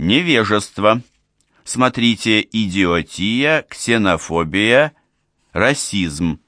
Невежество. Смотрите «Идиотия», «Ксенофобия», «Расизм».